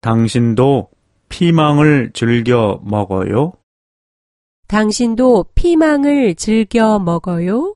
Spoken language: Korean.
당신도 피망을 즐겨 먹어요? 당신도 피망을 즐겨 먹어요?